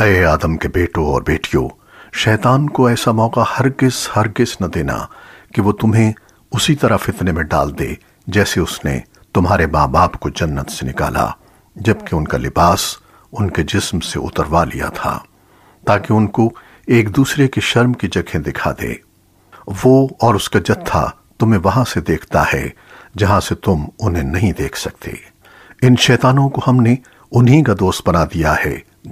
अय आदम के बेटों और बेटियों, शैतान को ऐसा मौका हरगिज हरगिज न देना कि वो तुम्हें उसी तरह फितने में डाल दे जैसे उसने तुम्हारे माँ बाप को जन्नत से निकाला, जबकि उनका लिबास उनके जिस्म से उतरवा लिया था, ताकि उनको एक दूसरे की शर्म की जगह दिखा दे। वो और उसका जत्था तुम्हें वहाँ से देखता है, जहाँ से तुम उन्हें नहीं देख सकते। इन शैतानों को हमने उन्हीं का दोस्त बना दिया है